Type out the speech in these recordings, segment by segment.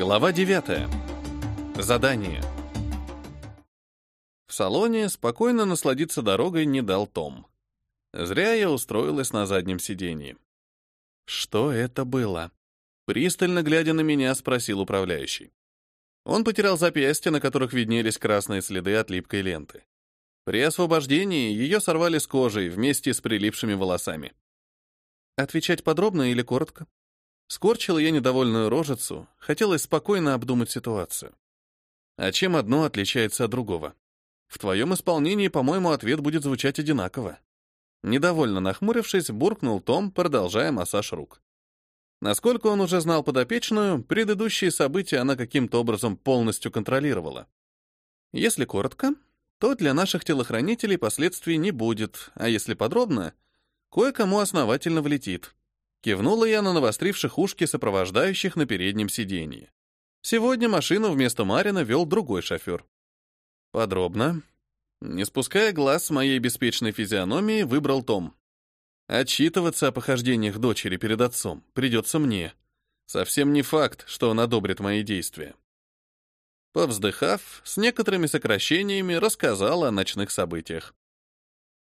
Глава 9. Задание. В салоне спокойно насладиться дорогой не дал Том. Зря я устроилась на заднем сиденье. Что это было? Пристально глядя на меня, спросил управляющий. Он потерял запястья, на которых виднелись красные следы от липкой ленты. При освобождении ее сорвали с кожей вместе с прилипшими волосами. Отвечать подробно или коротко? Скорчила я недовольную рожицу, хотелось спокойно обдумать ситуацию. А чем одно отличается от другого? В твоем исполнении, по-моему, ответ будет звучать одинаково. Недовольно нахмурившись, буркнул Том, продолжая массаж рук. Насколько он уже знал подопечную, предыдущие события она каким-то образом полностью контролировала. Если коротко, то для наших телохранителей последствий не будет, а если подробно, кое-кому основательно влетит. Кивнула я на навостривших ушки сопровождающих на переднем сиденье. Сегодня машину вместо Марина вел другой шофер. Подробно. Не спуская глаз с моей беспечной физиономии, выбрал Том. Отчитываться о похождениях дочери перед отцом придется мне. Совсем не факт, что он одобрит мои действия. Повздыхав, с некоторыми сокращениями рассказал о ночных событиях.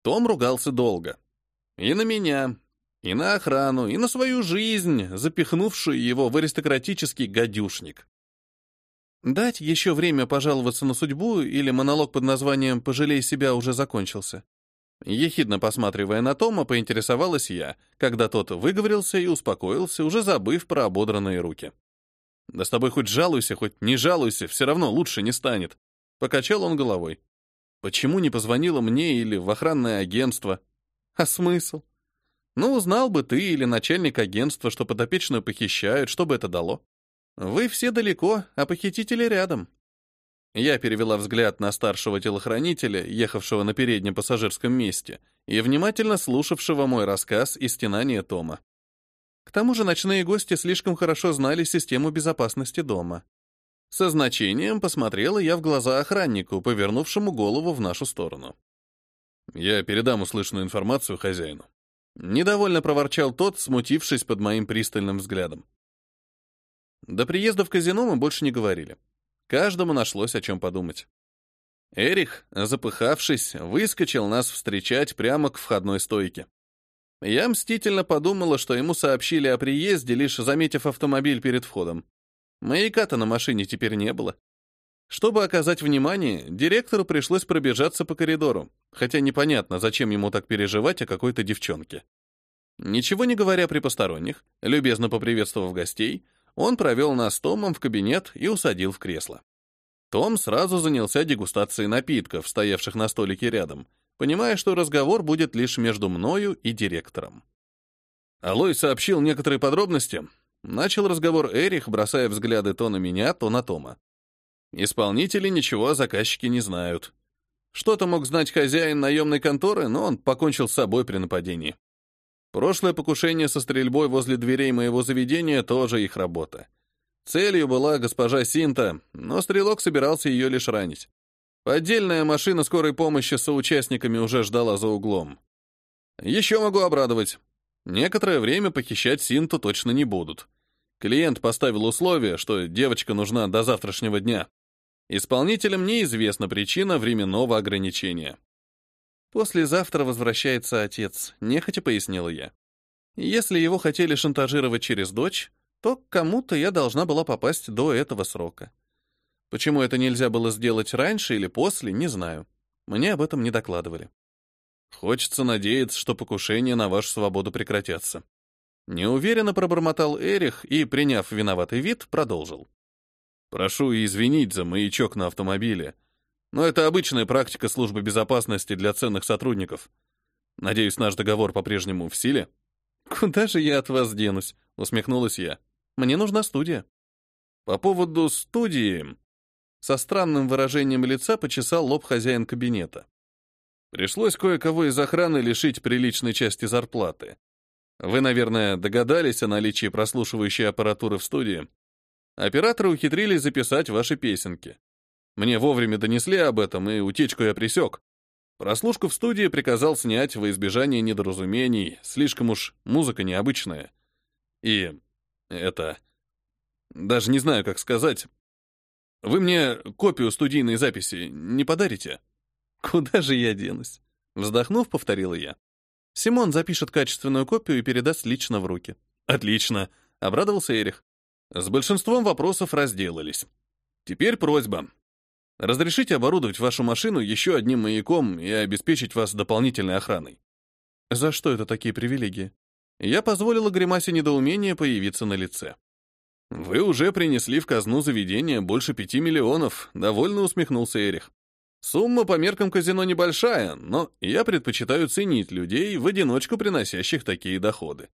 Том ругался долго. И на меня, и на охрану, и на свою жизнь, запихнувшую его в аристократический гадюшник. Дать еще время пожаловаться на судьбу или монолог под названием «Пожалей себя» уже закончился. Ехидно посматривая на Тома, поинтересовалась я, когда тот выговорился и успокоился, уже забыв про ободранные руки. «Да с тобой хоть жалуйся, хоть не жалуйся, все равно лучше не станет», — покачал он головой. «Почему не позвонила мне или в охранное агентство? А смысл? Ну, узнал бы ты или начальник агентства, что подопечную похищают, что бы это дало? Вы все далеко, а похитители рядом. Я перевела взгляд на старшего телохранителя, ехавшего на переднем пассажирском месте, и внимательно слушавшего мой рассказ и стенание Тома. К тому же ночные гости слишком хорошо знали систему безопасности дома. Со значением посмотрела я в глаза охраннику, повернувшему голову в нашу сторону. Я передам услышанную информацию хозяину. Недовольно проворчал тот, смутившись под моим пристальным взглядом. До приезда в казино мы больше не говорили. Каждому нашлось о чем подумать. Эрих, запыхавшись, выскочил нас встречать прямо к входной стойке. Я мстительно подумала, что ему сообщили о приезде, лишь заметив автомобиль перед входом. Маяка-то на машине теперь не было. Чтобы оказать внимание, директору пришлось пробежаться по коридору, хотя непонятно, зачем ему так переживать о какой-то девчонке. Ничего не говоря при посторонних, любезно поприветствовав гостей, он провел нас с Томом в кабинет и усадил в кресло. Том сразу занялся дегустацией напитков, стоявших на столике рядом, понимая, что разговор будет лишь между мною и директором. Алой сообщил некоторые подробности. Начал разговор Эрих, бросая взгляды то на меня, то на Тома. Исполнители ничего о заказчике не знают. Что-то мог знать хозяин наемной конторы, но он покончил с собой при нападении. Прошлое покушение со стрельбой возле дверей моего заведения тоже их работа. Целью была госпожа Синта, но стрелок собирался ее лишь ранить. Поддельная машина скорой помощи с соучастниками уже ждала за углом. Еще могу обрадовать. Некоторое время похищать Синту точно не будут. Клиент поставил условие, что девочка нужна до завтрашнего дня. Исполнителям неизвестна причина временного ограничения. «Послезавтра возвращается отец», — нехотя пояснила я. «Если его хотели шантажировать через дочь, то кому-то я должна была попасть до этого срока. Почему это нельзя было сделать раньше или после, не знаю. Мне об этом не докладывали. Хочется надеяться, что покушения на вашу свободу прекратятся». Неуверенно пробормотал Эрих и, приняв виноватый вид, продолжил. Прошу извинить за маячок на автомобиле, но это обычная практика службы безопасности для ценных сотрудников. Надеюсь, наш договор по-прежнему в силе? Куда же я от вас денусь? усмехнулась я. Мне нужна студия. По поводу студии со странным выражением лица почесал лоб хозяин кабинета. Пришлось кое-кого из охраны лишить приличной части зарплаты. Вы, наверное, догадались о наличии прослушивающей аппаратуры в студии? Операторы ухитрились записать ваши песенки. Мне вовремя донесли об этом, и утечку я пресек. Прослушку в студии приказал снять во избежание недоразумений, слишком уж музыка необычная. И это... Даже не знаю, как сказать. Вы мне копию студийной записи не подарите? Куда же я денусь? Вздохнув, повторила я. Симон запишет качественную копию и передаст лично в руки. Отлично, обрадовался Эрих. С большинством вопросов разделались. Теперь просьба. Разрешите оборудовать вашу машину еще одним маяком и обеспечить вас дополнительной охраной. За что это такие привилегии? Я позволила гримасе недоумения появиться на лице. Вы уже принесли в казну заведения больше пяти миллионов, довольно усмехнулся Эрих. Сумма по меркам казино небольшая, но я предпочитаю ценить людей, в одиночку приносящих такие доходы.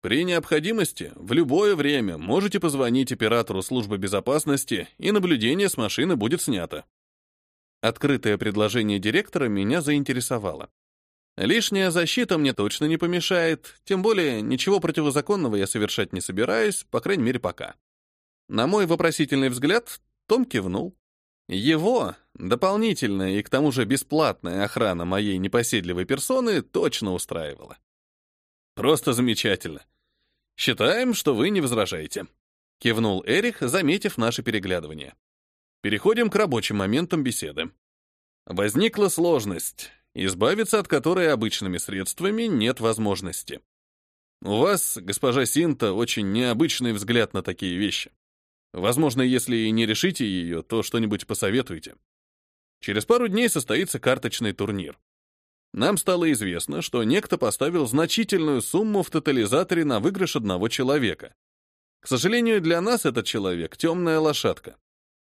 При необходимости в любое время можете позвонить оператору службы безопасности, и наблюдение с машины будет снято. Открытое предложение директора меня заинтересовало. Лишняя защита мне точно не помешает, тем более ничего противозаконного я совершать не собираюсь, по крайней мере, пока. На мой вопросительный взгляд Том кивнул. Его дополнительная и к тому же бесплатная охрана моей непоседливой персоны точно устраивала. Просто замечательно. Считаем, что вы не возражаете. Кивнул Эрих, заметив наше переглядывание. Переходим к рабочим моментам беседы. Возникла сложность, избавиться от которой обычными средствами нет возможности. У вас, госпожа Синта, очень необычный взгляд на такие вещи. Возможно, если и не решите ее, то что-нибудь посоветуете. Через пару дней состоится карточный турнир нам стало известно, что некто поставил значительную сумму в тотализаторе на выигрыш одного человека. К сожалению, для нас этот человек — темная лошадка.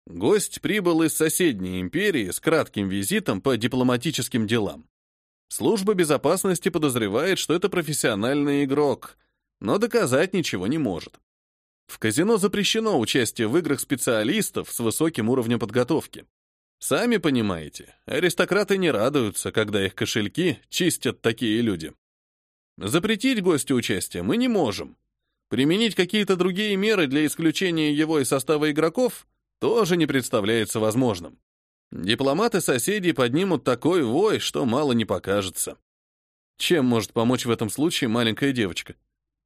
Гость прибыл из соседней империи с кратким визитом по дипломатическим делам. Служба безопасности подозревает, что это профессиональный игрок, но доказать ничего не может. В казино запрещено участие в играх специалистов с высоким уровнем подготовки. Сами понимаете, аристократы не радуются, когда их кошельки чистят такие люди. Запретить гостю участие мы не можем. Применить какие-то другие меры для исключения его из состава игроков тоже не представляется возможным. Дипломаты соседей поднимут такой вой, что мало не покажется. Чем может помочь в этом случае маленькая девочка?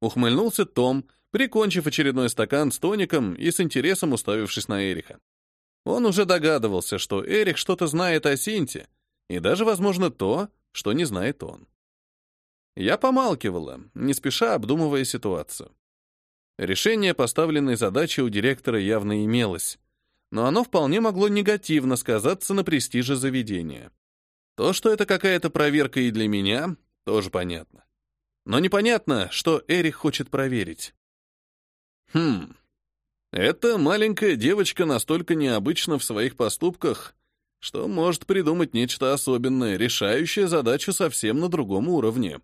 Ухмыльнулся Том, прикончив очередной стакан с тоником и с интересом уставившись на Эриха. Он уже догадывался, что Эрик что-то знает о Синте, и даже, возможно, то, что не знает он. Я помалкивала, не спеша обдумывая ситуацию. Решение поставленной задачи у директора явно имелось, но оно вполне могло негативно сказаться на престиже заведения. То, что это какая-то проверка и для меня, тоже понятно. Но непонятно, что Эрик хочет проверить. Хм, эта маленькая девочка настолько необычна в своих поступках, что может придумать нечто особенное, решающее задачу совсем на другом уровне.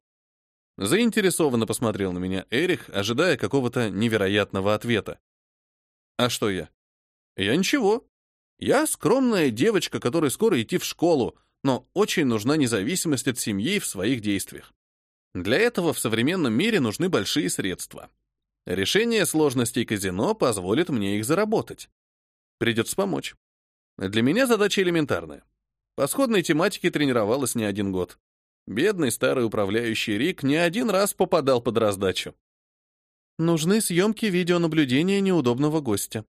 Заинтересованно посмотрел на меня Эрих, ожидая какого-то невероятного ответа. А что я? Я ничего. Я скромная девочка, которой скоро идти в школу, но очень нужна независимость от семьи в своих действиях. Для этого в современном мире нужны большие средства. Решение сложностей казино позволит мне их заработать. Придется помочь. Для меня задача элементарная. По сходной тематике тренировалась не один год. Бедный старый управляющий Рик не один раз попадал под раздачу. Нужны съемки видеонаблюдения неудобного гостя.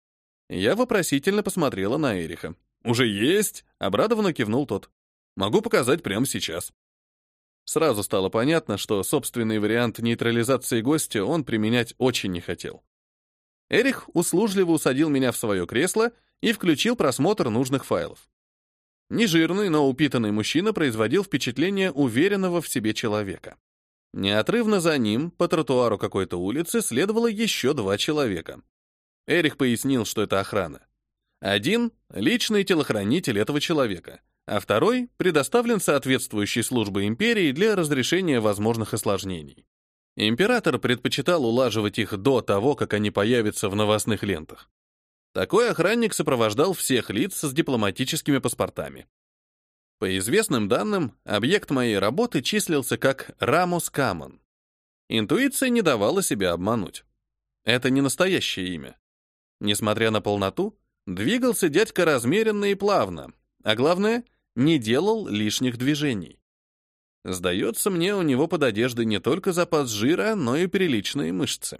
Я вопросительно посмотрела на Эриха. «Уже есть?» — обрадованно кивнул тот. «Могу показать прямо сейчас». Сразу стало понятно, что собственный вариант нейтрализации гостя он применять очень не хотел. Эрих услужливо усадил меня в свое кресло и включил просмотр нужных файлов. Нежирный, но упитанный мужчина производил впечатление уверенного в себе человека. Неотрывно за ним, по тротуару какой-то улицы, следовало еще два человека. Эрих пояснил, что это охрана. Один — личный телохранитель этого человека — а второй предоставлен соответствующей службой империи для разрешения возможных осложнений. Император предпочитал улаживать их до того, как они появятся в новостных лентах. Такой охранник сопровождал всех лиц с дипломатическими паспортами. По известным данным, объект моей работы числился как Рамус Камон. Интуиция не давала себя обмануть. Это не настоящее имя. Несмотря на полноту, двигался дядька размеренно и плавно, а главное — не делал лишних движений. Сдается мне, у него под одеждой не только запас жира, но и приличные мышцы.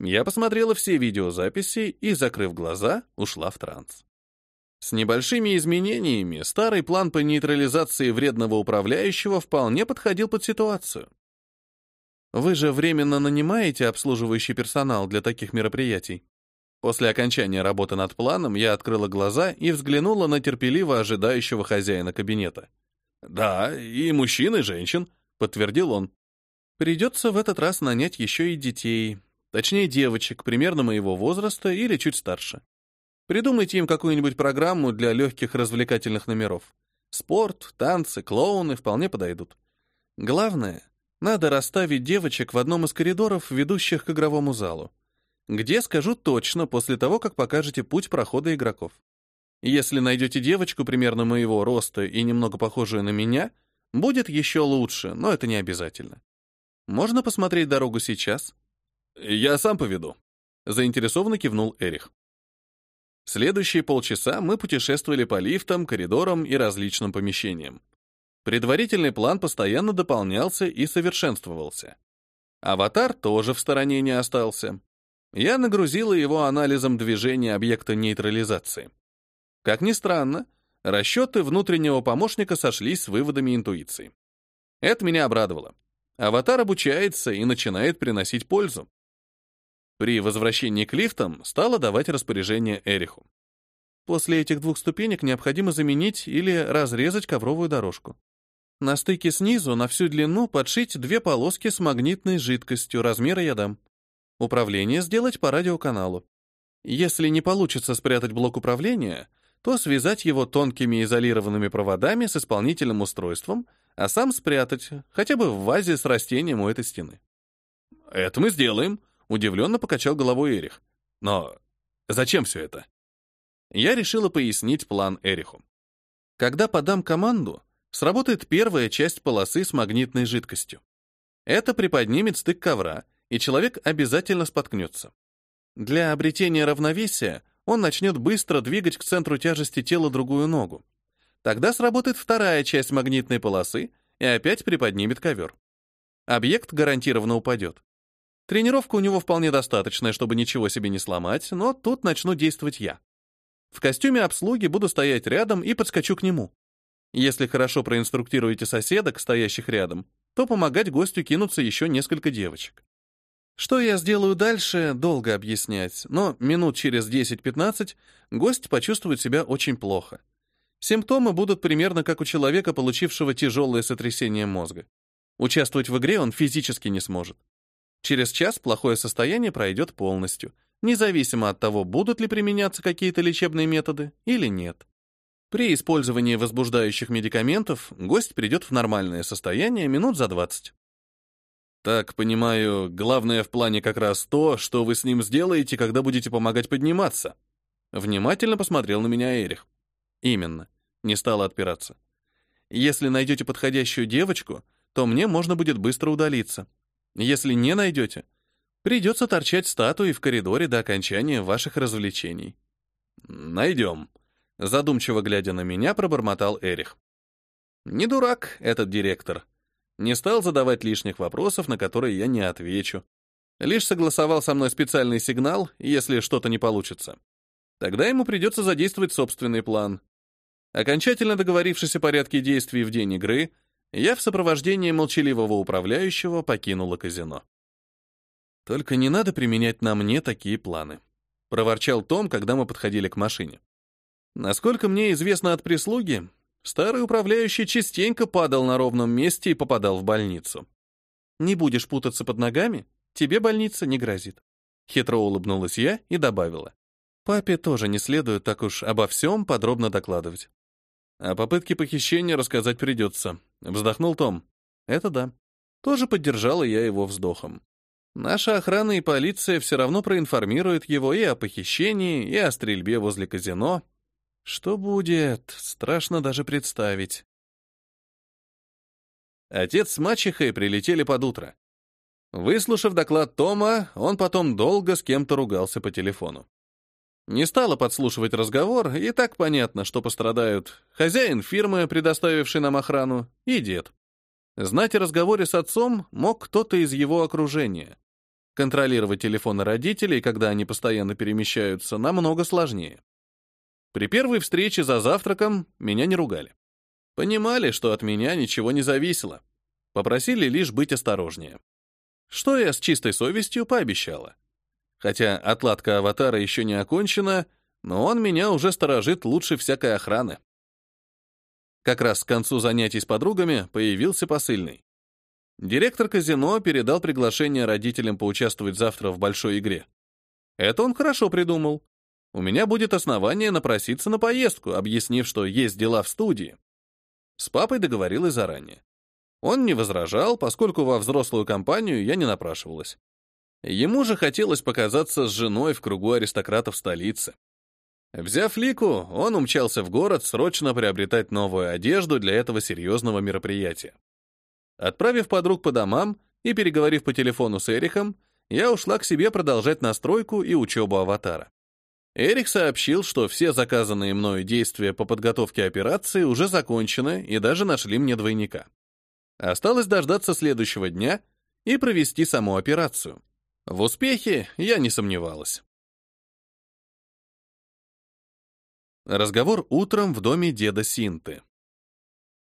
Я посмотрела все видеозаписи и, закрыв глаза, ушла в транс. С небольшими изменениями старый план по нейтрализации вредного управляющего вполне подходил под ситуацию. Вы же временно нанимаете обслуживающий персонал для таких мероприятий. После окончания работы над планом я открыла глаза и взглянула на терпеливо ожидающего хозяина кабинета. «Да, и мужчин, и женщин», — подтвердил он. «Придется в этот раз нанять еще и детей, точнее девочек, примерно моего возраста или чуть старше. Придумайте им какую-нибудь программу для легких развлекательных номеров. Спорт, танцы, клоуны вполне подойдут. Главное, надо расставить девочек в одном из коридоров, ведущих к игровому залу. Где, скажу точно, после того, как покажете путь прохода игроков. Если найдете девочку примерно моего роста и немного похожую на меня, будет еще лучше, но это не обязательно. Можно посмотреть дорогу сейчас? Я сам поведу. Заинтересованно кивнул Эрих. Следующие полчаса мы путешествовали по лифтам, коридорам и различным помещениям. Предварительный план постоянно дополнялся и совершенствовался. Аватар тоже в стороне не остался. Я нагрузила его анализом движения объекта нейтрализации. Как ни странно, расчеты внутреннего помощника сошлись с выводами интуиции. Это меня обрадовало. Аватар обучается и начинает приносить пользу. При возвращении к лифтам стала давать распоряжение Эриху. После этих двух ступенек необходимо заменить или разрезать ковровую дорожку. На стыке снизу на всю длину подшить две полоски с магнитной жидкостью, размера я дам. Управление сделать по радиоканалу. Если не получится спрятать блок управления, то связать его тонкими изолированными проводами с исполнительным устройством, а сам спрятать, хотя бы в вазе с растением у этой стены. «Это мы сделаем», — удивленно покачал головой Эрих. «Но зачем все это?» Я решила пояснить план Эриху. Когда подам команду, сработает первая часть полосы с магнитной жидкостью. Это приподнимет стык ковра, и человек обязательно споткнется. Для обретения равновесия он начнет быстро двигать к центру тяжести тела другую ногу. Тогда сработает вторая часть магнитной полосы и опять приподнимет ковер. Объект гарантированно упадет. Тренировка у него вполне достаточная, чтобы ничего себе не сломать, но тут начну действовать я. В костюме обслуги буду стоять рядом и подскочу к нему. Если хорошо проинструктируете соседок, стоящих рядом, то помогать гостю кинутся еще несколько девочек. Что я сделаю дальше, долго объяснять, но минут через 10-15 гость почувствует себя очень плохо. Симптомы будут примерно как у человека, получившего тяжелое сотрясение мозга. Участвовать в игре он физически не сможет. Через час плохое состояние пройдет полностью, независимо от того, будут ли применяться какие-то лечебные методы или нет. При использовании возбуждающих медикаментов гость придет в нормальное состояние минут за 20. Так, понимаю, главное в плане как раз то, что вы с ним сделаете, когда будете помогать подниматься. Внимательно посмотрел на меня Эрих. Именно. Не стала отпираться. Если найдете подходящую девочку, то мне можно будет быстро удалиться. Если не найдете, придется торчать статуи в коридоре до окончания ваших развлечений. Найдем. Задумчиво глядя на меня, пробормотал Эрих. Не дурак этот директор. Не стал задавать лишних вопросов, на которые я не отвечу. Лишь согласовал со мной специальный сигнал, если что-то не получится. Тогда ему придется задействовать собственный план. Окончательно договорившись о порядке действий в день игры, я в сопровождении молчаливого управляющего покинула казино. «Только не надо применять на мне такие планы», — проворчал Том, когда мы подходили к машине. Насколько мне известно от прислуги, старый управляющий частенько падал на ровном месте и попадал в больницу. Не будешь путаться под ногами, тебе больница не грозит. Хитро улыбнулась я и добавила. Папе тоже не следует так уж обо всем подробно докладывать. О попытке похищения рассказать придется. Вздохнул Том. Это да. Тоже поддержала я его вздохом. Наша охрана и полиция все равно проинформируют его и о похищении, и о стрельбе возле казино, что будет, страшно даже представить. Отец с мачехой прилетели под утро. Выслушав доклад Тома, он потом долго с кем-то ругался по телефону. Не стала подслушивать разговор, и так понятно, что пострадают хозяин фирмы, предоставивший нам охрану, и дед. Знать о разговоре с отцом мог кто-то из его окружения. Контролировать телефоны родителей, когда они постоянно перемещаются, намного сложнее. При первой встрече за завтраком меня не ругали. Понимали, что от меня ничего не зависело. Попросили лишь быть осторожнее. Что я с чистой совестью пообещала. Хотя отладка аватара еще не окончена, но он меня уже сторожит лучше всякой охраны. Как раз к концу занятий с подругами появился посыльный. Директор казино передал приглашение родителям поучаствовать завтра в большой игре. Это он хорошо придумал. У меня будет основание напроситься на поездку, объяснив, что есть дела в студии. С папой договорилась заранее. Он не возражал, поскольку во взрослую компанию я не напрашивалась. Ему же хотелось показаться с женой в кругу аристократов столицы. Взяв Лику, он умчался в город срочно приобретать новую одежду для этого серьезного мероприятия. Отправив подруг по домам и переговорив по телефону с Эрихом, я ушла к себе продолжать настройку и учебу аватара. Эрик сообщил, что все заказанные мною действия по подготовке операции уже закончены и даже нашли мне двойника. Осталось дождаться следующего дня и провести саму операцию. В успехе я не сомневалась. Разговор утром в доме деда Синты.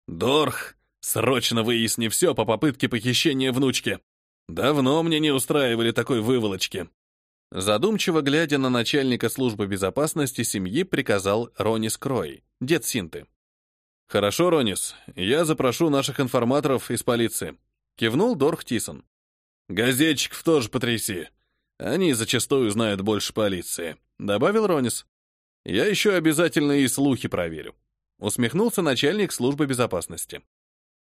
«Дорх, срочно выясни все по попытке похищения внучки. Давно мне не устраивали такой выволочки». Задумчиво глядя на начальника службы безопасности семьи, приказал Ронис Крой, дед Синты. «Хорошо, Ронис, я запрошу наших информаторов из полиции», — кивнул Дорх Тисон. «Газетчиков тоже потряси. Они зачастую знают больше полиции», — добавил Ронис. «Я еще обязательно и слухи проверю», — усмехнулся начальник службы безопасности.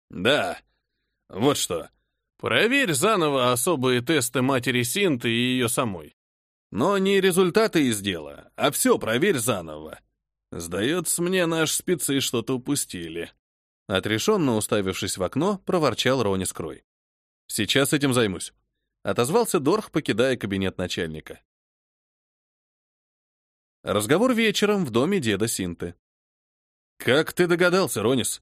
«Да, вот что. Проверь заново особые тесты матери Синты и ее самой. Но не результаты из дела, а все проверь заново. Сдается мне, наши спецы что-то упустили. Отрешенно уставившись в окно, проворчал Рони Скрой. Сейчас этим займусь. Отозвался Дорх, покидая кабинет начальника. Разговор вечером в доме деда Синты. «Как ты догадался, Ронис?»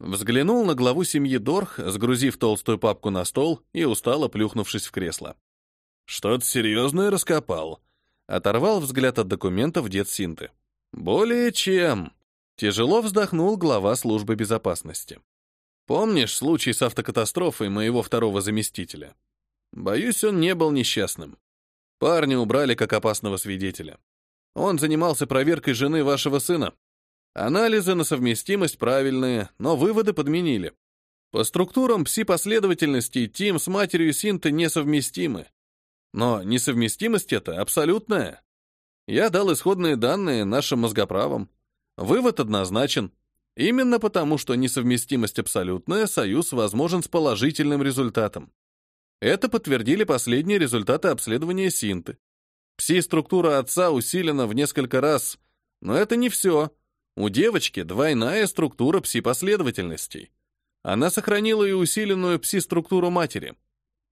Взглянул на главу семьи Дорх, сгрузив толстую папку на стол и устало плюхнувшись в кресло. «Что-то серьезное раскопал». Оторвал взгляд от документов дед Синты. «Более чем», — тяжело вздохнул глава службы безопасности. «Помнишь случай с автокатастрофой моего второго заместителя? Боюсь, он не был несчастным. Парня убрали как опасного свидетеля. Он занимался проверкой жены вашего сына. Анализы на совместимость правильные, но выводы подменили. По структурам пси-последовательности Тим с матерью Синты несовместимы. Но несовместимость это абсолютная. Я дал исходные данные нашим мозгоправам. Вывод однозначен. Именно потому, что несовместимость абсолютная, союз возможен с положительным результатом. Это подтвердили последние результаты обследования Синты. Пси-структура отца усилена в несколько раз, но это не все. У девочки двойная структура пси-последовательностей. Она сохранила и усиленную пси-структуру матери.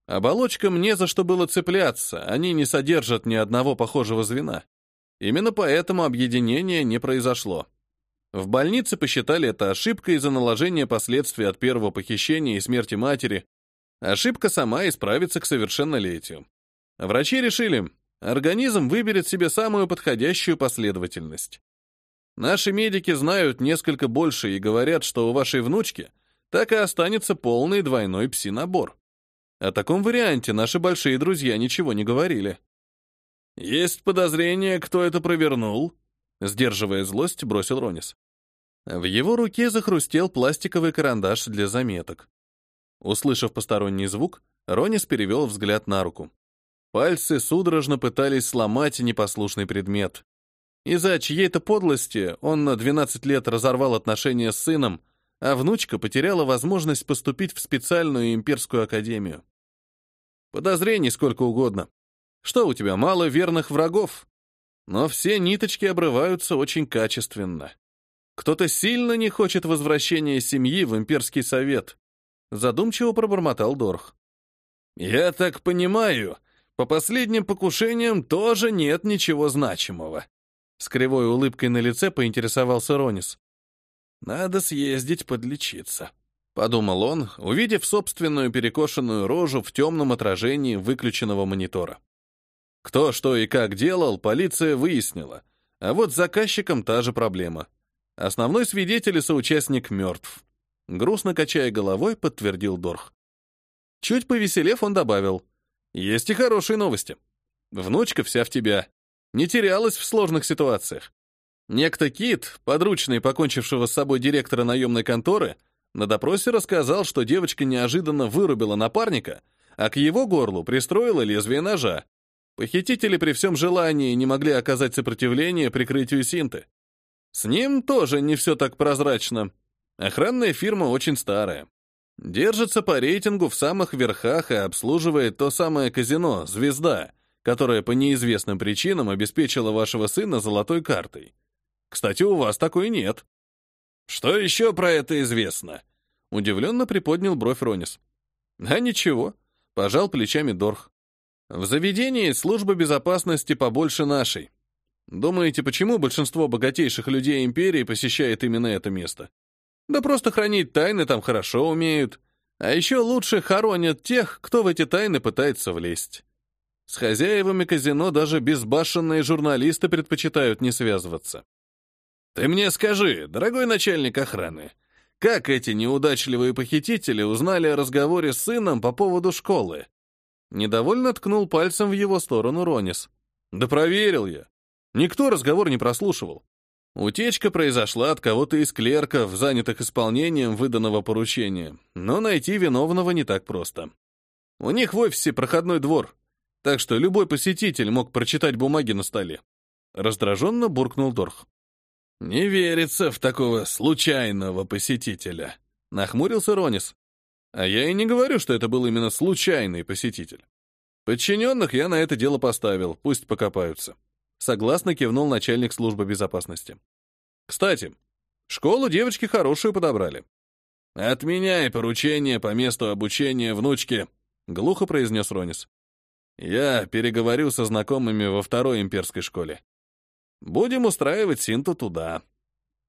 Оболочкам не за что было цепляться, они не содержат ни одного похожего звена. Именно поэтому объединение не произошло. В больнице посчитали это ошибкой из-за наложения последствий от первого похищения и смерти матери. Ошибка сама исправится к совершеннолетию. Врачи решили, организм выберет себе самую подходящую последовательность. Наши медики знают несколько больше и говорят, что у вашей внучки так и останется полный двойной пси-набор. О таком варианте наши большие друзья ничего не говорили. «Есть подозрение, кто это провернул?» Сдерживая злость, бросил Ронис. В его руке захрустел пластиковый карандаш для заметок. Услышав посторонний звук, Ронис перевел взгляд на руку. Пальцы судорожно пытались сломать непослушный предмет. Из-за чьей-то подлости он на 12 лет разорвал отношения с сыном, а внучка потеряла возможность поступить в специальную имперскую академию. Подозрений сколько угодно. Что у тебя, мало верных врагов? Но все ниточки обрываются очень качественно. Кто-то сильно не хочет возвращения семьи в имперский совет. Задумчиво пробормотал Дорх. Я так понимаю, по последним покушениям тоже нет ничего значимого. С кривой улыбкой на лице поинтересовался Ронис. Надо съездить подлечиться. подумал он, увидев собственную перекошенную рожу в темном отражении выключенного монитора. Кто что и как делал, полиция выяснила, а вот с заказчиком та же проблема. Основной свидетель и соучастник мертв. Грустно качая головой, подтвердил Дорх. Чуть повеселев, он добавил. Есть и хорошие новости. Внучка вся в тебя. Не терялась в сложных ситуациях. Некто Кит, подручный покончившего с собой директора наемной конторы, на допросе рассказал, что девочка неожиданно вырубила напарника, а к его горлу пристроила лезвие ножа. Похитители при всем желании не могли оказать сопротивление прикрытию Синты. С ним тоже не все так прозрачно. Охранная фирма очень старая. Держится по рейтингу в самых верхах и обслуживает то самое казино «Звезда», которое по неизвестным причинам обеспечило вашего сына золотой картой. Кстати, у вас такой нет. Что еще про это известно? Удивленно приподнял бровь Ронис. А ничего, пожал плечами Дорх. В заведении служба безопасности побольше нашей. Думаете, почему большинство богатейших людей империи посещает именно это место? Да просто хранить тайны там хорошо умеют. А еще лучше хоронят тех, кто в эти тайны пытается влезть. С хозяевами казино даже безбашенные журналисты предпочитают не связываться. Ты мне скажи, дорогой начальник охраны, как эти неудачливые похитители узнали о разговоре с сыном по поводу школы? Недовольно ткнул пальцем в его сторону Ронис. Да проверил я. Никто разговор не прослушивал. Утечка произошла от кого-то из клерков, занятых исполнением выданного поручения, но найти виновного не так просто. У них в офисе проходной двор, так что любой посетитель мог прочитать бумаги на столе. Раздраженно буркнул Дорх. «Не верится в такого случайного посетителя», — нахмурился Ронис. «А я и не говорю, что это был именно случайный посетитель. Подчиненных я на это дело поставил, пусть покопаются». Согласно кивнул начальник службы безопасности. Кстати, школу девочки хорошую подобрали. «Отменяй поручение по месту обучения внучки», — глухо произнес Ронис. «Я переговорю со знакомыми во второй имперской школе. Будем устраивать Синту туда.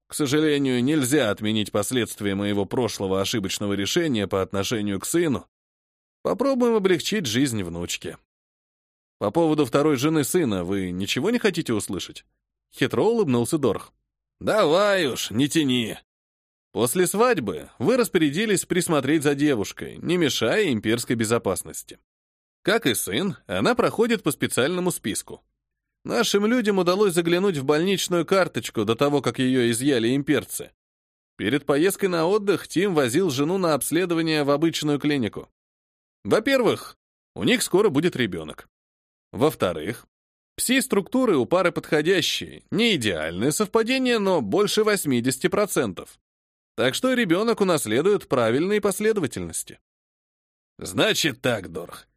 К сожалению, нельзя отменить последствия моего прошлого ошибочного решения по отношению к сыну. Попробуем облегчить жизнь внучки». По поводу второй жены сына вы ничего не хотите услышать? Хитро улыбнулся Дорх. Давай уж, не тяни. После свадьбы вы распорядились присмотреть за девушкой, не мешая имперской безопасности. Как и сын, она проходит по специальному списку. Нашим людям удалось заглянуть в больничную карточку до того, как ее изъяли имперцы. Перед поездкой на отдых Тим возил жену на обследование в обычную клинику. Во-первых, у них скоро будет ребенок. Во-вторых, пси-структуры у пары подходящие, не идеальное совпадение, но больше 80%. Так что ребенок унаследует правильные последовательности. Значит так, Дорх.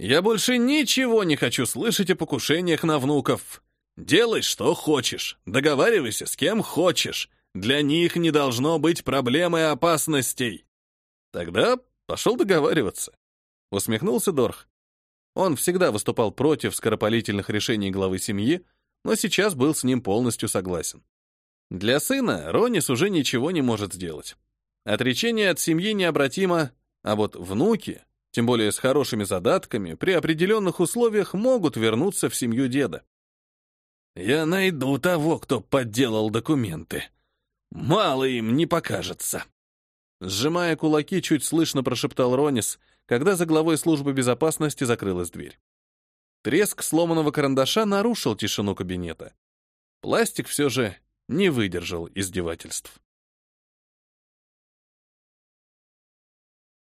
Я больше ничего не хочу слышать о покушениях на внуков. Делай, что хочешь, договаривайся с кем хочешь. Для них не должно быть проблем и опасностей. Тогда пошел договариваться. Усмехнулся Дорх. Он всегда выступал против скоропалительных решений главы семьи, но сейчас был с ним полностью согласен. Для сына Ронис уже ничего не может сделать. Отречение от семьи необратимо, а вот внуки, тем более с хорошими задатками, при определенных условиях могут вернуться в семью деда. «Я найду того, кто подделал документы. Мало им не покажется». Сжимая кулаки, чуть слышно прошептал Ронис, когда за главой службы безопасности закрылась дверь. Треск сломанного карандаша нарушил тишину кабинета. Пластик все же не выдержал издевательств.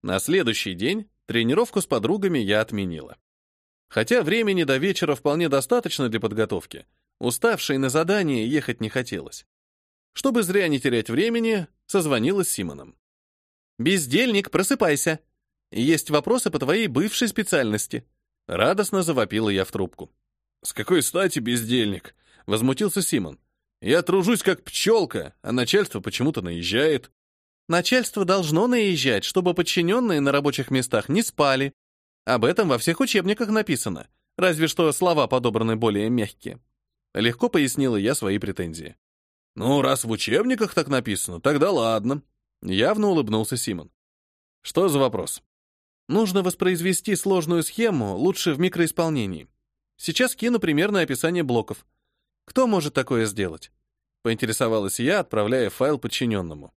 На следующий день тренировку с подругами я отменила. Хотя времени до вечера вполне достаточно для подготовки, уставшей на задание ехать не хотелось. Чтобы зря не терять времени, созвонилась с Симоном. «Бездельник, просыпайся!» Есть вопросы по твоей бывшей специальности. Радостно завопила я в трубку. С какой стати бездельник? Возмутился Симон. Я тружусь как пчелка, а начальство почему-то наезжает. Начальство должно наезжать, чтобы подчиненные на рабочих местах не спали. Об этом во всех учебниках написано, разве что слова подобраны более мягкие. Легко пояснила я свои претензии. Ну, раз в учебниках так написано, тогда ладно. Явно улыбнулся Симон. Что за вопрос? Нужно воспроизвести сложную схему, лучше в микроисполнении. Сейчас кину примерное описание блоков. Кто может такое сделать? Поинтересовалась я, отправляя файл подчиненному.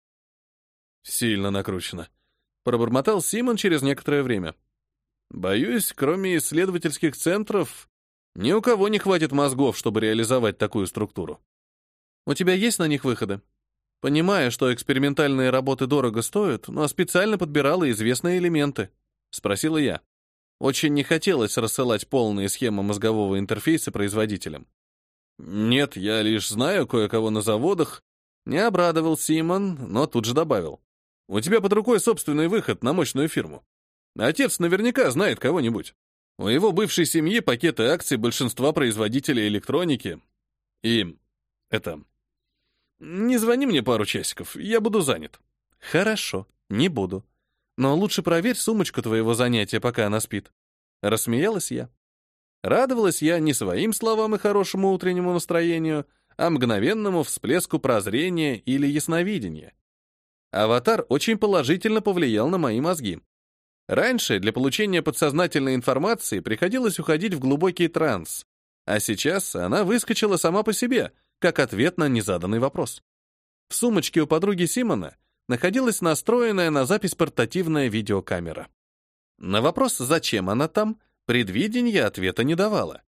Сильно накручено. Пробормотал Симон через некоторое время. Боюсь, кроме исследовательских центров, ни у кого не хватит мозгов, чтобы реализовать такую структуру. У тебя есть на них выходы? Понимая, что экспериментальные работы дорого стоят, но специально подбирала известные элементы, спросила я. Очень не хотелось рассылать полные схемы мозгового интерфейса производителям. Нет, я лишь знаю кое-кого на заводах. Не обрадовал Симон, но тут же добавил. У тебя под рукой собственный выход на мощную фирму. Отец наверняка знает кого-нибудь. У его бывшей семьи пакеты акций большинства производителей электроники. И это... Не звони мне пару часиков, я буду занят. Хорошо, не буду. Но лучше проверь сумочку твоего занятия, пока она спит. Рассмеялась я. Радовалась я не своим словам и хорошему утреннему настроению, а мгновенному всплеску прозрения или ясновидения. Аватар очень положительно повлиял на мои мозги. Раньше для получения подсознательной информации приходилось уходить в глубокий транс, а сейчас она выскочила сама по себе, как ответ на незаданный вопрос. В сумочке у подруги Симона находилась настроенная на запись портативная видеокамера. На вопрос, зачем она там, предвидение ответа не давала.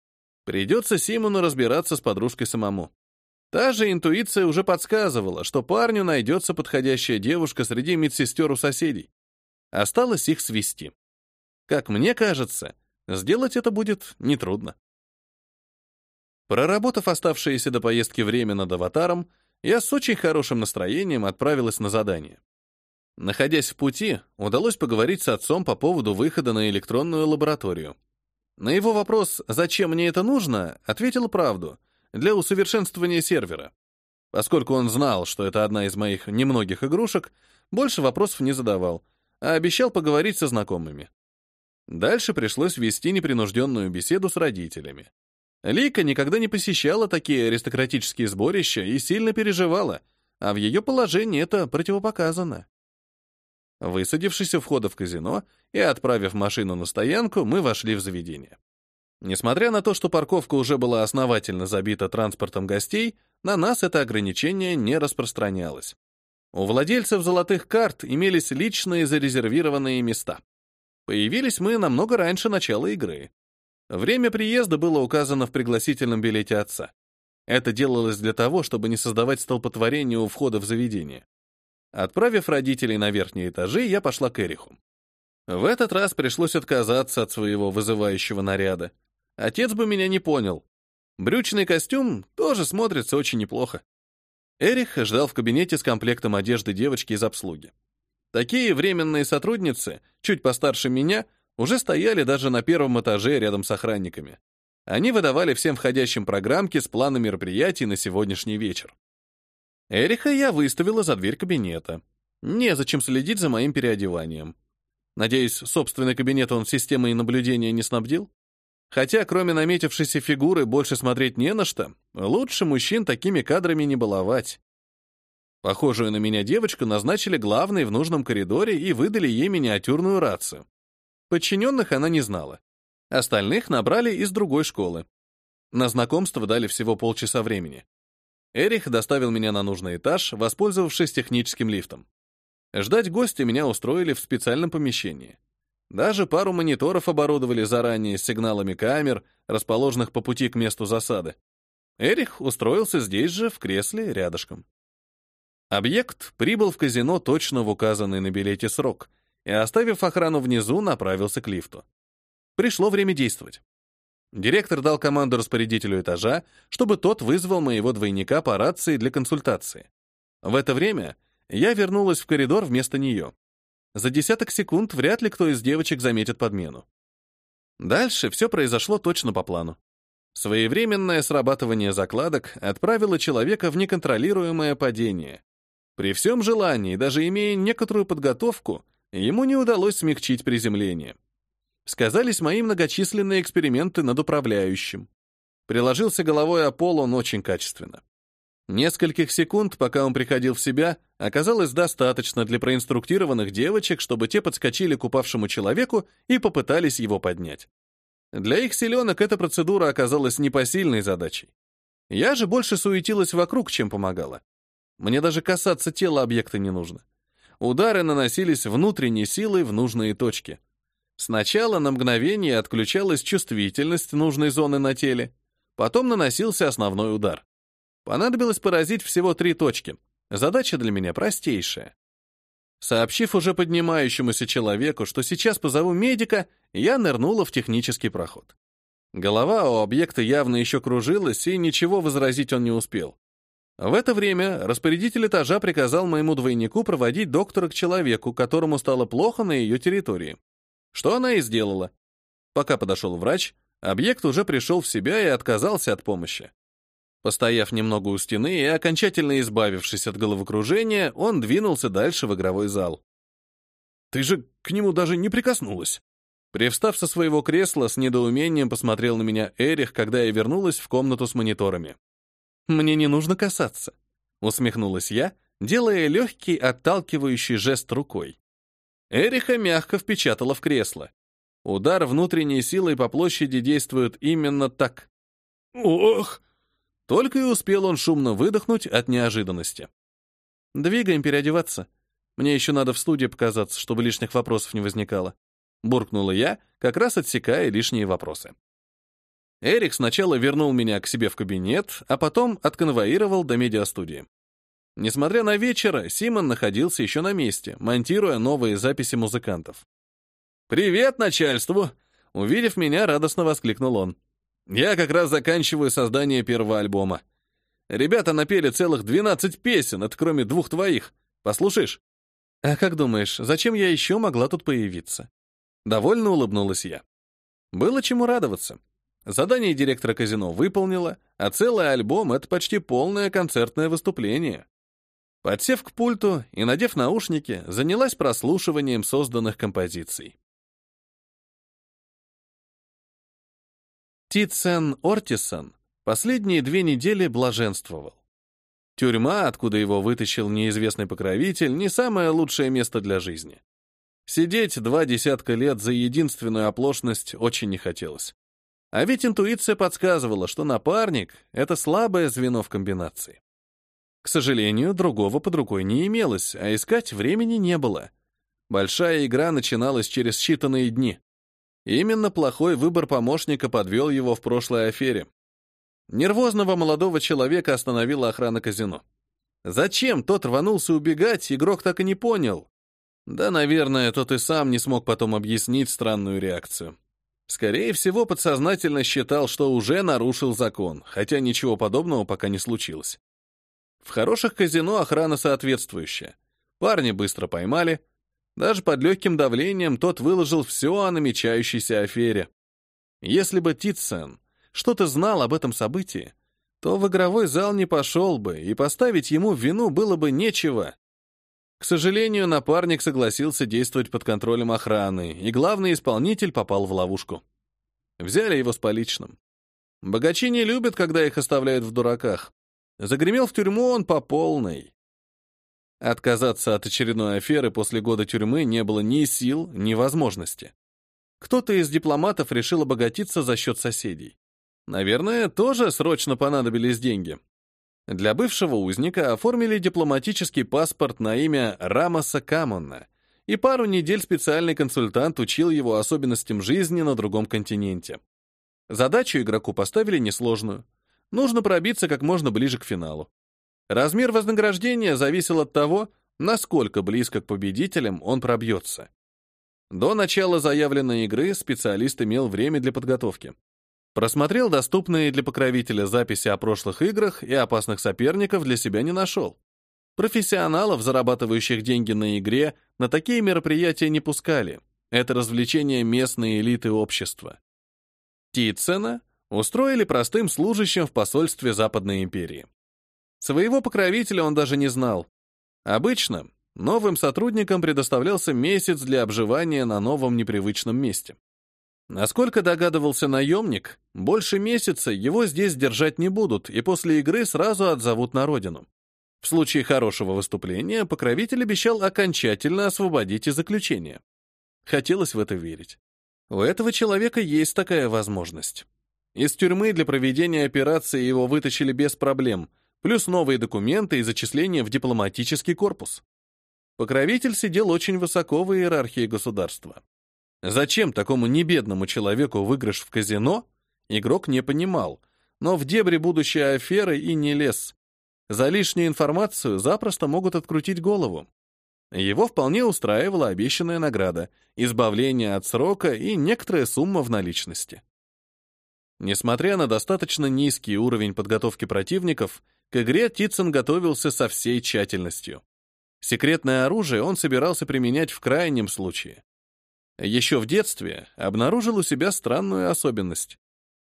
Придется Симону разбираться с подружкой самому. Та же интуиция уже подсказывала, что парню найдется подходящая девушка среди медсестер у соседей. Осталось их свести. Как мне кажется, сделать это будет нетрудно. Проработав оставшееся до поездки время над аватаром, я с очень хорошим настроением отправилась на задание. Находясь в пути, удалось поговорить с отцом по поводу выхода на электронную лабораторию. На его вопрос «Зачем мне это нужно?» ответил правду для усовершенствования сервера. Поскольку он знал, что это одна из моих немногих игрушек, больше вопросов не задавал, а обещал поговорить со знакомыми. Дальше пришлось вести непринужденную беседу с родителями. Лика никогда не посещала такие аристократические сборища и сильно переживала, а в ее положении это противопоказано. Высадившись у входа в казино и отправив машину на стоянку, мы вошли в заведение. Несмотря на то, что парковка уже была основательно забита транспортом гостей, на нас это ограничение не распространялось. У владельцев золотых карт имелись личные зарезервированные места. Появились мы намного раньше начала игры. Время приезда было указано в пригласительном билете отца. Это делалось для того, чтобы не создавать столпотворение у входа в заведение. Отправив родителей на верхние этажи, я пошла к Эриху. В этот раз пришлось отказаться от своего вызывающего наряда. Отец бы меня не понял. Брючный костюм тоже смотрится очень неплохо. Эрих ждал в кабинете с комплектом одежды девочки из обслуги. Такие временные сотрудницы, чуть постарше меня, уже стояли даже на первом этаже рядом с охранниками. Они выдавали всем входящим программки с планом мероприятий на сегодняшний вечер. Эриха я выставила за дверь кабинета. Незачем следить за моим переодеванием. Надеюсь, собственный кабинет он системой наблюдения не снабдил? Хотя, кроме наметившейся фигуры, больше смотреть не на что, лучше мужчин такими кадрами не баловать. Похожую на меня девочку назначили главной в нужном коридоре и выдали ей миниатюрную рацию. Подчиненных она не знала. Остальных набрали из другой школы. На знакомство дали всего полчаса времени. Эрих доставил меня на нужный этаж, воспользовавшись техническим лифтом. Ждать гостя меня устроили в специальном помещении. Даже пару мониторов оборудовали заранее с сигналами камер, расположенных по пути к месту засады. Эрих устроился здесь же, в кресле, рядышком. Объект прибыл в казино точно в указанный на билете срок и, оставив охрану внизу, направился к лифту. Пришло время действовать. Директор дал команду распорядителю этажа, чтобы тот вызвал моего двойника по рации для консультации. В это время я вернулась в коридор вместо нее. За десяток секунд вряд ли кто из девочек заметит подмену. Дальше все произошло точно по плану. Своевременное срабатывание закладок отправило человека в неконтролируемое падение. При всем желании, даже имея некоторую подготовку, ему не удалось смягчить приземление. Сказались мои многочисленные эксперименты над управляющим. Приложился головой о пол он очень качественно. Нескольких секунд, пока он приходил в себя, оказалось достаточно для проинструктированных девочек, чтобы те подскочили к упавшему человеку и попытались его поднять. Для их селенок эта процедура оказалась непосильной задачей. Я же больше суетилась вокруг, чем помогала. Мне даже касаться тела объекта не нужно. Удары наносились внутренней силой в нужные точки. Сначала на мгновение отключалась чувствительность нужной зоны на теле, потом наносился основной удар. Понадобилось поразить всего три точки. Задача для меня простейшая. Сообщив уже поднимающемуся человеку, что сейчас позову медика, я нырнула в технический проход. Голова у объекта явно еще кружилась, и ничего возразить он не успел. В это время распорядитель этажа приказал моему двойнику проводить доктора к человеку, которому стало плохо на ее территории. Что она и сделала. Пока подошел врач, объект уже пришел в себя и отказался от помощи. Постояв немного у стены и окончательно избавившись от головокружения, он двинулся дальше в игровой зал. «Ты же к нему даже не прикоснулась!» Привстав со своего кресла, с недоумением посмотрел на меня Эрих, когда я вернулась в комнату с мониторами. «Мне не нужно касаться», — усмехнулась я, делая легкий отталкивающий жест рукой. Эриха мягко впечатала в кресло. Удар внутренней силой по площади действует именно так. «Ох!» Только и успел он шумно выдохнуть от неожиданности. «Двигаем переодеваться. Мне еще надо в студии показаться, чтобы лишних вопросов не возникало», буркнула я, как раз отсекая лишние вопросы. Эрик сначала вернул меня к себе в кабинет, а потом отконвоировал до медиастудии. Несмотря на вечер, Симон находился еще на месте, монтируя новые записи музыкантов. «Привет начальству!» Увидев меня, радостно воскликнул он. «Я как раз заканчиваю создание первого альбома. Ребята напели целых 12 песен, это кроме двух твоих. Послушаешь?» «А как думаешь, зачем я еще могла тут появиться?» Довольно улыбнулась я. Было чему радоваться. Задание директора казино выполнила, а целый альбом — это почти полное концертное выступление. Подсев к пульту и надев наушники, занялась прослушиванием созданных композиций. Тицен Ортисон последние две недели блаженствовал. Тюрьма, откуда его вытащил неизвестный покровитель, не самое лучшее место для жизни. Сидеть два десятка лет за единственную оплошность очень не хотелось. А ведь интуиция подсказывала, что напарник — это слабое звено в комбинации. К сожалению, другого под рукой не имелось, а искать времени не было. Большая игра начиналась через считанные дни. Именно плохой выбор помощника подвел его в прошлой афере. Нервозного молодого человека остановила охрана казино. Зачем тот рванулся убегать, игрок так и не понял. Да, наверное, тот и сам не смог потом объяснить странную реакцию. Скорее всего, подсознательно считал, что уже нарушил закон, хотя ничего подобного пока не случилось. В хороших казино охрана соответствующая. Парни быстро поймали. Даже под легким давлением тот выложил все о намечающейся афере. Если бы Титсен что-то знал об этом событии, то в игровой зал не пошел бы, и поставить ему вину было бы нечего. К сожалению, напарник согласился действовать под контролем охраны, и главный исполнитель попал в ловушку. Взяли его с поличным. Богачи не любят, когда их оставляют в дураках. Загремел в тюрьму он по полной. Отказаться от очередной аферы после года тюрьмы не было ни сил, ни возможности. Кто-то из дипломатов решил обогатиться за счет соседей. Наверное, тоже срочно понадобились деньги. Для бывшего узника оформили дипломатический паспорт на имя Рамоса Камонна, и пару недель специальный консультант учил его особенностям жизни на другом континенте. Задачу игроку поставили несложную. Нужно пробиться как можно ближе к финалу. Размер вознаграждения зависел от того, насколько близко к победителям он пробьется. До начала заявленной игры специалист имел время для подготовки. Просмотрел доступные для покровителя записи о прошлых играх и опасных соперников для себя не нашел. Профессионалов, зарабатывающих деньги на игре, на такие мероприятия не пускали. Это развлечение местной элиты общества. Титсена устроили простым служащим в посольстве Западной империи. Своего покровителя он даже не знал. Обычно новым сотрудникам предоставлялся месяц для обживания на новом непривычном месте. Насколько догадывался наемник, больше месяца его здесь держать не будут и после игры сразу отзовут на родину. В случае хорошего выступления покровитель обещал окончательно освободить из заключения. Хотелось в это верить. У этого человека есть такая возможность. Из тюрьмы для проведения операции его вытащили без проблем, плюс новые документы и зачисление в дипломатический корпус. Покровитель сидел очень высоко в иерархии государства. Зачем такому небедному человеку выигрыш в казино, игрок не понимал, но в дебри будущей аферы и не лез. За лишнюю информацию запросто могут открутить голову. Его вполне устраивала обещанная награда, избавление от срока и некоторая сумма в наличности. Несмотря на достаточно низкий уровень подготовки противников, к игре Титсон готовился со всей тщательностью. Секретное оружие он собирался применять в крайнем случае. Еще в детстве обнаружил у себя странную особенность.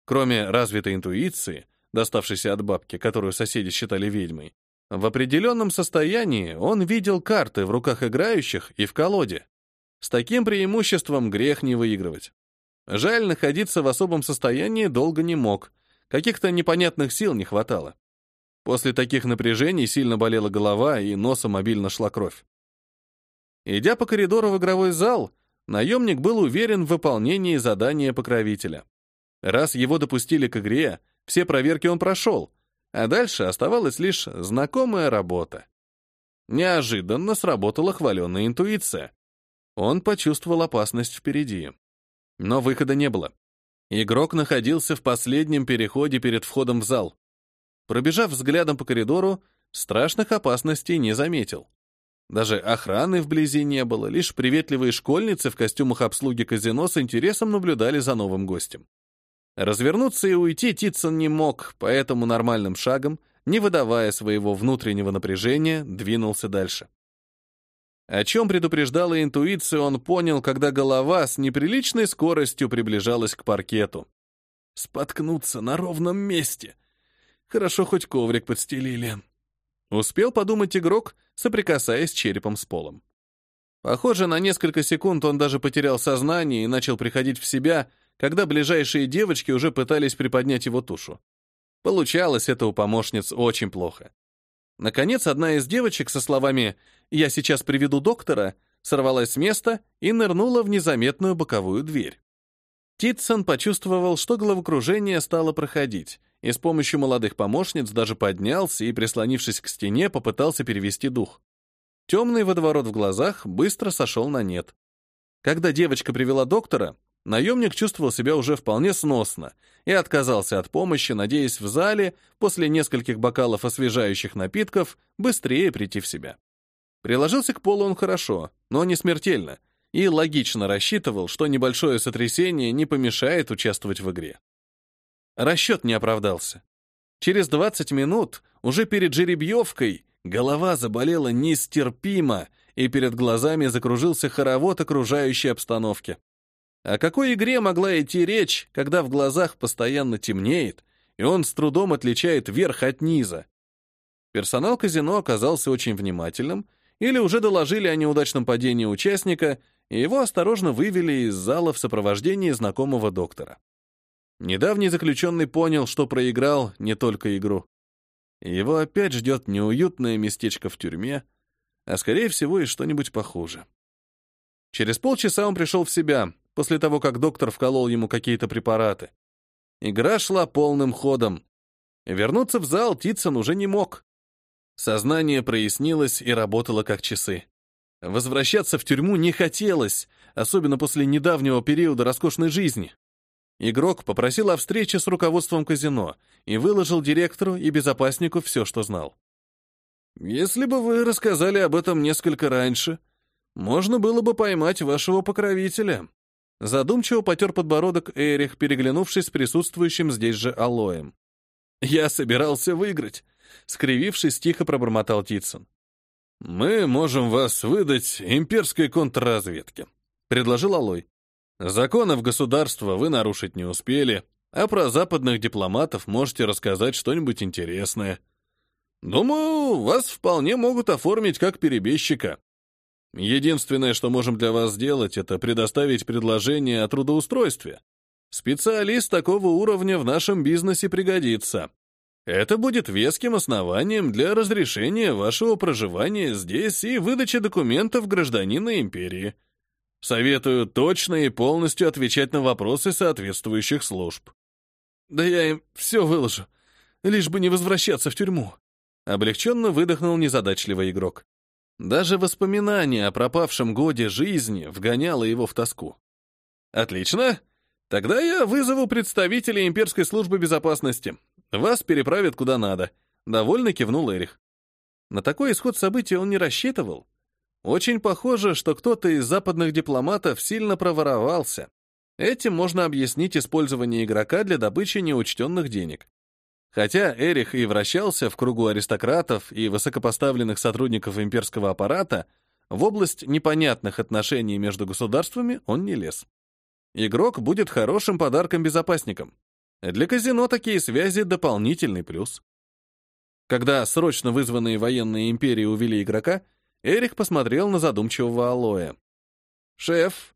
Кроме развитой интуиции, доставшейся от бабки, которую соседи считали ведьмой, в определенном состоянии он видел карты в руках играющих и в колоде. С таким преимуществом грех не выигрывать. Жаль, находиться в особом состоянии долго не мог, каких-то непонятных сил не хватало. После таких напряжений сильно болела голова и носом обильно шла кровь. Идя по коридору в игровой зал, наемник был уверен в выполнении задания покровителя. Раз его допустили к игре, все проверки он прошел, а дальше оставалась лишь знакомая работа. Неожиданно сработала хваленная интуиция. Он почувствовал опасность впереди. Но выхода не было. Игрок находился в последнем переходе перед входом в зал. Пробежав взглядом по коридору, страшных опасностей не заметил. Даже охраны вблизи не было, лишь приветливые школьницы в костюмах обслуги казино с интересом наблюдали за новым гостем. Развернуться и уйти Титсон не мог, поэтому нормальным шагом, не выдавая своего внутреннего напряжения, двинулся дальше. О чем предупреждала интуиция, он понял, когда голова с неприличной скоростью приближалась к паркету. Споткнуться на ровном месте. Хорошо хоть коврик подстелили. Успел подумать игрок, соприкасаясь черепом с полом. Похоже, на несколько секунд он даже потерял сознание и начал приходить в себя, когда ближайшие девочки уже пытались приподнять его тушу. Получалось это у помощниц очень плохо. Наконец, одна из девочек со словами «Я сейчас приведу доктора» сорвалась с места и нырнула в незаметную боковую дверь. Титсон почувствовал, что головокружение стало проходить, и с помощью молодых помощниц даже поднялся и, прислонившись к стене, попытался перевести дух. Темный водоворот в глазах быстро сошел на нет. Когда девочка привела доктора, наемник чувствовал себя уже вполне сносно и отказался от помощи, надеясь в зале, после нескольких бокалов освежающих напитков, быстрее прийти в себя. Приложился к полу он хорошо, но не смертельно, и логично рассчитывал, что небольшое сотрясение не помешает участвовать в игре. Расчет не оправдался. Через 20 минут, уже перед жеребьевкой, голова заболела нестерпимо, и перед глазами закружился хоровод окружающей обстановки. О какой игре могла идти речь, когда в глазах постоянно темнеет, и он с трудом отличает верх от низа? Персонал казино оказался очень внимательным, или уже доложили о неудачном падении участника, и его осторожно вывели из зала в сопровождении знакомого доктора. Недавний заключенный понял, что проиграл не только игру. Его опять ждет неуютное местечко в тюрьме, а скорее всего и что-нибудь похуже. Через полчаса он пришел в себя, после того, как доктор вколол ему какие-то препараты. Игра шла полным ходом. Вернуться в зал Титсон уже не мог. Сознание прояснилось и работало как часы. Возвращаться в тюрьму не хотелось, особенно после недавнего периода роскошной жизни. Игрок попросил о встрече с руководством казино и выложил директору и безопаснику все, что знал. «Если бы вы рассказали об этом несколько раньше, можно было бы поймать вашего покровителя». Задумчиво потер подбородок Эрих, переглянувшись с присутствующим здесь же алоем. «Я собирался выиграть», — скривившись, тихо пробормотал Титсон. «Мы можем вас выдать имперской контрразведке», — предложил Алой. Законов государства вы нарушить не успели, а про западных дипломатов можете рассказать что-нибудь интересное. Думаю, вас вполне могут оформить как перебежчика. Единственное, что можем для вас сделать, это предоставить предложение о трудоустройстве, Специалист такого уровня в нашем бизнесе пригодится. Это будет веским основанием для разрешения вашего проживания здесь и выдачи документов гражданина империи. Советую точно и полностью отвечать на вопросы соответствующих служб. Да я им все выложу, лишь бы не возвращаться в тюрьму. Облегченно выдохнул незадачливый игрок. Даже воспоминание о пропавшем годе жизни вгоняло его в тоску. «Отлично. Тогда я вызову представителей имперской службы безопасности. Вас переправят куда надо», — довольно кивнул Эрих. На такой исход событий он не рассчитывал. Очень похоже, что кто-то из западных дипломатов сильно проворовался. Этим можно объяснить использование игрока для добычи неучтенных денег. Хотя Эрих и вращался в кругу аристократов и высокопоставленных сотрудников имперского аппарата, в область непонятных отношений между государствами он не лез. Игрок будет хорошим подарком-безопасником. Для казино такие связи — дополнительный плюс. Когда срочно вызванные военные империи увели игрока, Эрих посмотрел на задумчивого Алоэ. «Шеф,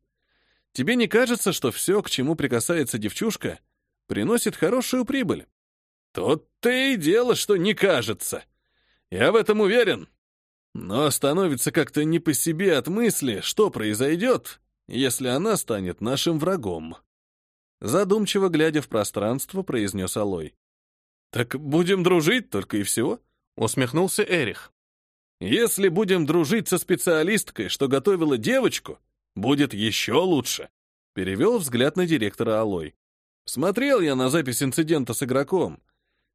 тебе не кажется, что все, к чему прикасается девчушка, приносит хорошую прибыль?» «Тут-то и дело, что не кажется. Я в этом уверен. Но становится как-то не по себе от мысли, что произойдет, если она станет нашим врагом». Задумчиво глядя в пространство, произнес Алой. «Так будем дружить только и всего?» — усмехнулся Эрих. Если будем дружить со специалисткой, что готовила девочку, будет еще лучше. Перевел взгляд на директора Алой. Смотрел я на запись инцидента с игроком.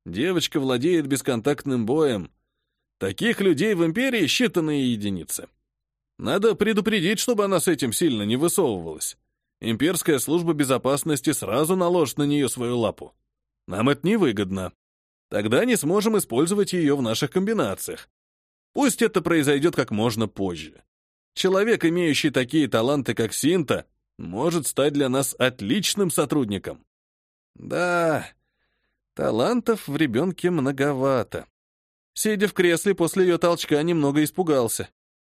Девочка владеет бесконтактным боем. Таких людей в Империи считанные единицы. Надо предупредить, чтобы она с этим сильно не высовывалась. Имперская служба безопасности сразу наложит на нее свою лапу. Нам это невыгодно. Тогда не сможем использовать ее в наших комбинациях. Пусть это произойдет как можно позже. Человек, имеющий такие таланты, как Синта, может стать для нас отличным сотрудником. Да, талантов в ребенке многовато. Сидя в кресле после ее толчка, немного испугался.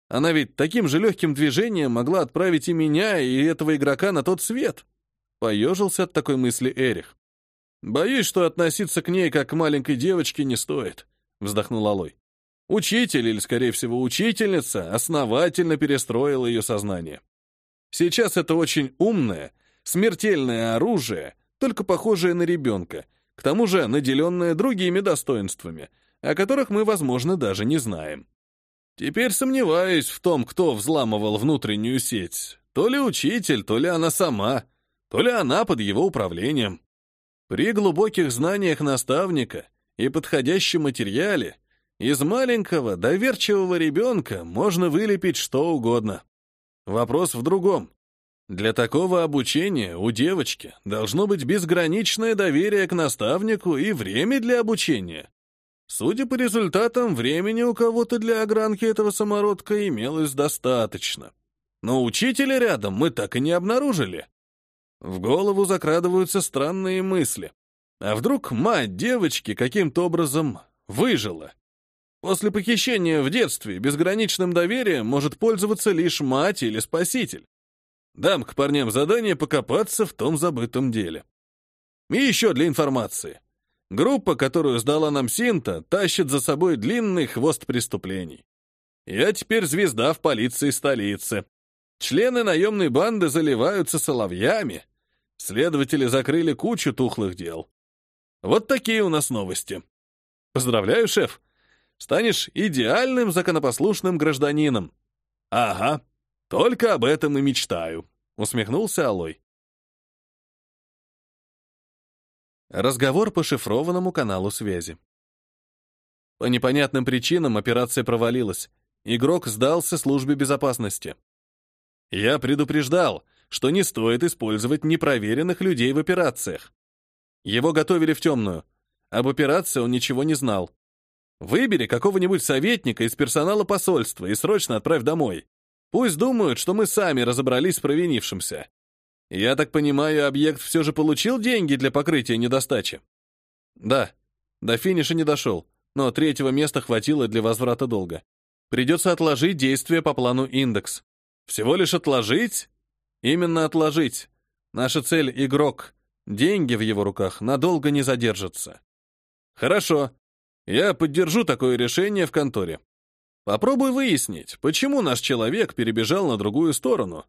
Она ведь таким же легким движением могла отправить и меня, и этого игрока на тот свет. Поежился от такой мысли Эрих. Боюсь, что относиться к ней как к маленькой девочке не стоит, вздохнул Алой. Учитель, или, скорее всего, учительница, основательно перестроила ее сознание. Сейчас это очень умное, смертельное оружие, только похожее на ребенка, к тому же наделенное другими достоинствами, о которых мы, возможно, даже не знаем. Теперь сомневаюсь в том, кто взламывал внутреннюю сеть. То ли учитель, то ли она сама, то ли она под его управлением. При глубоких знаниях наставника и подходящем материале из маленького, доверчивого ребенка можно вылепить что угодно. Вопрос в другом. Для такого обучения у девочки должно быть безграничное доверие к наставнику и время для обучения. Судя по результатам, времени у кого-то для огранки этого самородка имелось достаточно. Но учителя рядом мы так и не обнаружили. В голову закрадываются странные мысли. А вдруг мать девочки каким-то образом выжила? После похищения в детстве безграничным доверием может пользоваться лишь мать или спаситель. Дам к парням задание покопаться в том забытом деле. И еще для информации. Группа, которую сдала нам Синта, тащит за собой длинный хвост преступлений. Я теперь звезда в полиции столицы. Члены наемной банды заливаются соловьями. Следователи закрыли кучу тухлых дел. Вот такие у нас новости. Поздравляю, шеф. Станешь идеальным законопослушным гражданином. Ага, только об этом и мечтаю, усмехнулся Алой. Разговор по шифрованному каналу связи. По непонятным причинам операция провалилась. Игрок сдался службе безопасности. Я предупреждал, что не стоит использовать непроверенных людей в операциях. Его готовили в темную. Об операции он ничего не знал. Выбери какого-нибудь советника из персонала посольства и срочно отправь домой. Пусть думают, что мы сами разобрались с провинившимся. Я так понимаю, объект все же получил деньги для покрытия недостачи? Да, до финиша не дошел, но третьего места хватило для возврата долга. Придется отложить действия по плану индекс. Всего лишь отложить? Именно отложить. Наша цель — игрок. деньги в его руках надолго не задержатся. Хорошо, я поддержу такое решение в конторе. Попробуй выяснить, почему наш человек перебежал на другую сторону.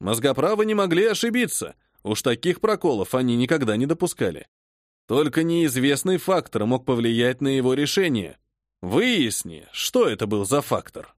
Мозгоправы не могли ошибиться, уж таких проколов они никогда не допускали. Только неизвестный фактор мог повлиять на его решение. Выясни, что это был за фактор.